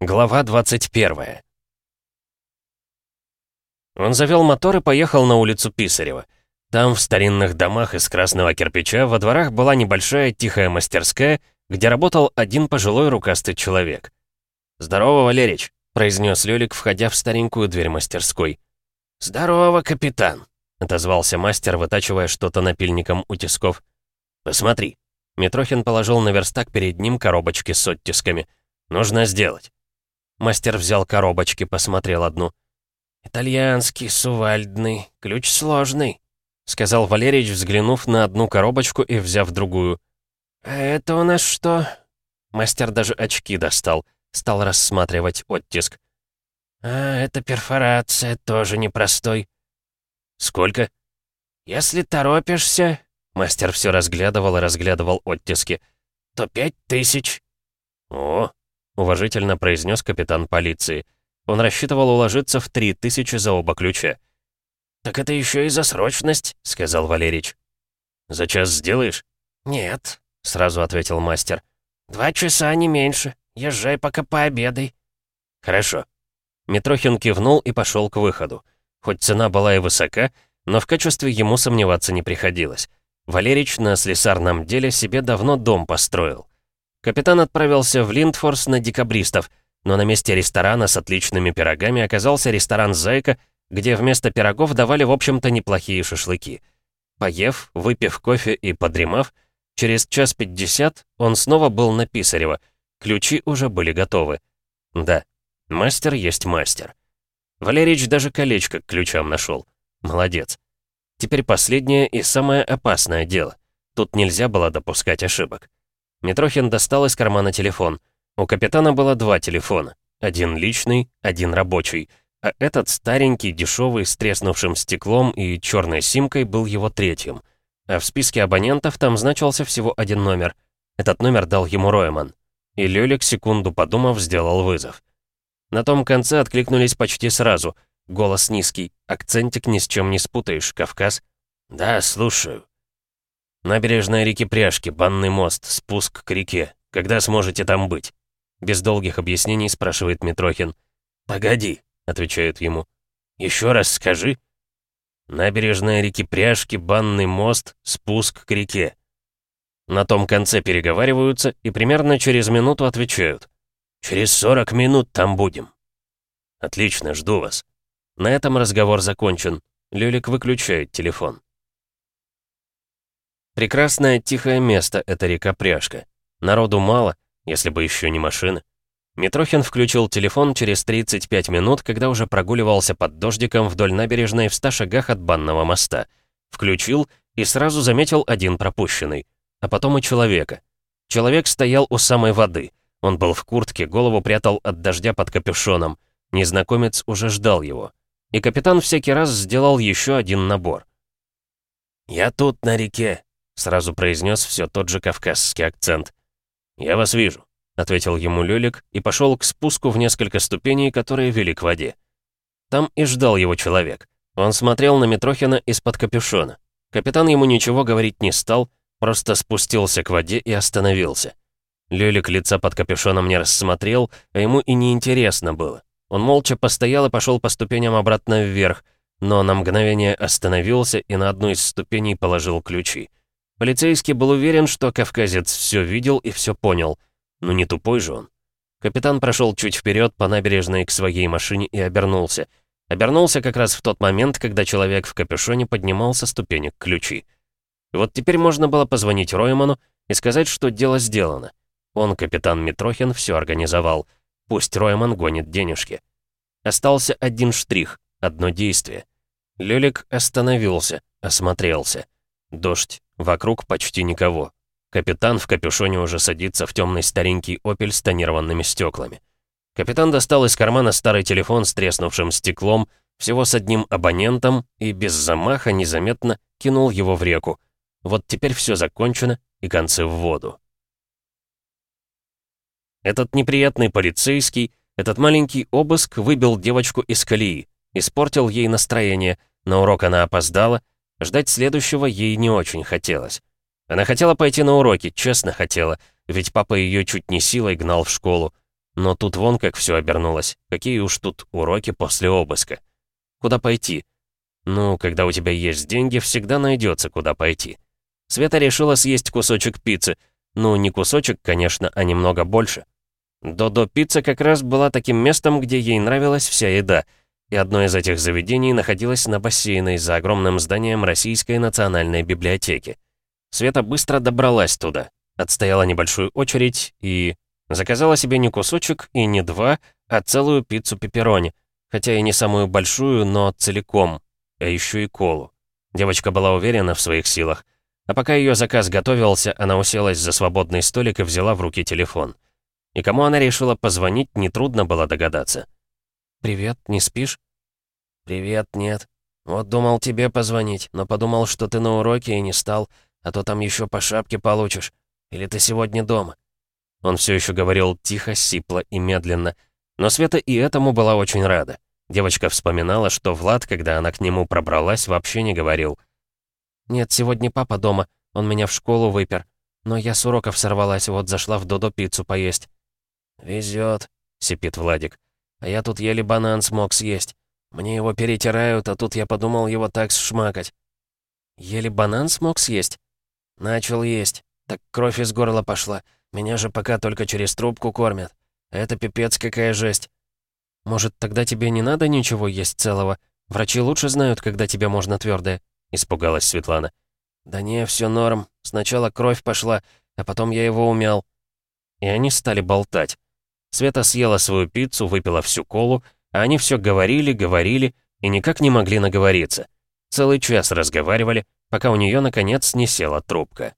Глава 21 Он завел мотор и поехал на улицу Писарева. Там, в старинных домах из красного кирпича, во дворах была небольшая тихая мастерская, где работал один пожилой рукастый человек. «Здорово, Валерич», — произнес Лёлик, входя в старенькую дверь мастерской. «Здорово, капитан», — отозвался мастер, вытачивая что-то напильником у тисков. «Посмотри». Митрохин положил на верстак перед ним коробочки с оттисками. «Нужно сделать». Мастер взял коробочки, посмотрел одну. «Итальянский, сувальдный, ключ сложный», — сказал Валерич, взглянув на одну коробочку и взяв другую. «А это у нас что?» Мастер даже очки достал, стал рассматривать оттиск. «А, это перфорация, тоже непростой». «Сколько?» «Если торопишься...» Мастер все разглядывал и разглядывал оттиски. «То пять тысяч». «О, уважительно произнес капитан полиции. Он рассчитывал уложиться в три тысячи за оба ключа. «Так это еще и за срочность», — сказал Валерич. «За час сделаешь?» «Нет», — сразу ответил мастер. «Два часа, не меньше. Езжай пока пообедай». «Хорошо». Митрохин кивнул и пошел к выходу. Хоть цена была и высока, но в качестве ему сомневаться не приходилось. Валерич на слесарном деле себе давно дом построил. Капитан отправился в Линдфорс на декабристов, но на месте ресторана с отличными пирогами оказался ресторан «Зайка», где вместо пирогов давали, в общем-то, неплохие шашлыки. Поев, выпив кофе и подремав, через час пятьдесят он снова был на Писарево. Ключи уже были готовы. Да, мастер есть мастер. Валерич даже колечко к ключам нашел. Молодец. Теперь последнее и самое опасное дело. Тут нельзя было допускать ошибок. Митрохин достал из кармана телефон. У капитана было два телефона. Один личный, один рабочий. А этот старенький, дешевый, с треснувшим стеклом и черной симкой был его третьим. А в списке абонентов там значился всего один номер. Этот номер дал ему Ройман. И Лёлик, секунду подумав, сделал вызов. На том конце откликнулись почти сразу. Голос низкий, акцентик ни с чем не спутаешь, Кавказ. «Да, слушаю». «Набережная реки Пряжки, банный мост, спуск к реке. Когда сможете там быть?» Без долгих объяснений спрашивает Митрохин. «Погоди», — отвечают ему. «Еще раз скажи». «Набережная реки Пряжки, банный мост, спуск к реке». На том конце переговариваются и примерно через минуту отвечают. «Через 40 минут там будем». «Отлично, жду вас». На этом разговор закончен. Лёлик выключает телефон. Прекрасное тихое место — это река Пряжка. Народу мало, если бы еще не машины. Митрохин включил телефон через 35 минут, когда уже прогуливался под дождиком вдоль набережной в 100 шагах от банного моста. Включил и сразу заметил один пропущенный. А потом и человека. Человек стоял у самой воды. Он был в куртке, голову прятал от дождя под капюшоном. Незнакомец уже ждал его. И капитан всякий раз сделал еще один набор. «Я тут, на реке», сразу произнес все тот же кавказский акцент. «Я вас вижу», — ответил ему Лёлик и пошел к спуску в несколько ступеней, которые вели к воде. Там и ждал его человек. Он смотрел на Митрохина из-под капюшона. Капитан ему ничего говорить не стал, просто спустился к воде и остановился. Лёлик лица под капюшоном не рассмотрел, а ему и не интересно было. Он молча постоял и пошел по ступеням обратно вверх, но на мгновение остановился и на одну из ступеней положил ключи. Полицейский был уверен, что кавказец все видел и все понял. Но не тупой же он. Капитан прошел чуть вперед по набережной к своей машине и обернулся. Обернулся как раз в тот момент, когда человек в капюшоне поднимал со ступенек ключи. Вот теперь можно было позвонить Ройману и сказать, что дело сделано. Он, капитан Митрохин, все организовал. Пусть Ройман гонит денежки. Остался один штрих, одно действие. Лёлик остановился, осмотрелся. Дождь, Вокруг почти никого. Капитан в капюшоне уже садится в темный старенький «Опель» с тонированными стеклами. Капитан достал из кармана старый телефон с треснувшим стеклом, всего с одним абонентом, и без замаха незаметно кинул его в реку. Вот теперь все закончено, и концы в воду. Этот неприятный полицейский, этот маленький обыск выбил девочку из колеи, испортил ей настроение, на урок она опоздала, Ждать следующего ей не очень хотелось. Она хотела пойти на уроки, честно хотела, ведь папа ее чуть не силой гнал в школу. Но тут вон как все обернулось. Какие уж тут уроки после обыска. Куда пойти? Ну, когда у тебя есть деньги, всегда найдется, куда пойти. Света решила съесть кусочек пиццы. Ну, не кусочек, конечно, а немного больше. Додо пицца как раз была таким местом, где ей нравилась вся еда. И одно из этих заведений находилось на бассейне за огромным зданием Российской национальной библиотеки. Света быстро добралась туда, отстояла небольшую очередь и... Заказала себе не кусочек и не два, а целую пиццу пепперони. Хотя и не самую большую, но целиком. А еще и колу. Девочка была уверена в своих силах. А пока ее заказ готовился, она уселась за свободный столик и взяла в руки телефон. И кому она решила позвонить, нетрудно было догадаться. «Привет, не спишь?» «Привет, нет. Вот думал тебе позвонить, но подумал, что ты на уроке и не стал, а то там еще по шапке получишь. Или ты сегодня дома?» Он все еще говорил тихо, сипло и медленно. Но Света и этому была очень рада. Девочка вспоминала, что Влад, когда она к нему пробралась, вообще не говорил. «Нет, сегодня папа дома. Он меня в школу выпер. Но я с уроков сорвалась, вот зашла в Додо пиццу поесть». «Везет», — сипит Владик. «А я тут еле банан смог съесть. Мне его перетирают, а тут я подумал его так сшмакать». «Еле банан смог съесть?» «Начал есть. Так кровь из горла пошла. Меня же пока только через трубку кормят. Это пипец какая жесть. Может, тогда тебе не надо ничего есть целого? Врачи лучше знают, когда тебе можно твердое. Испугалась Светлана. Да не, все норм. Сначала кровь пошла, а потом я его умял. И они стали болтать. Света съела свою пиццу, выпила всю колу, а они все говорили, говорили и никак не могли наговориться. Целый час разговаривали, пока у нее наконец не села трубка.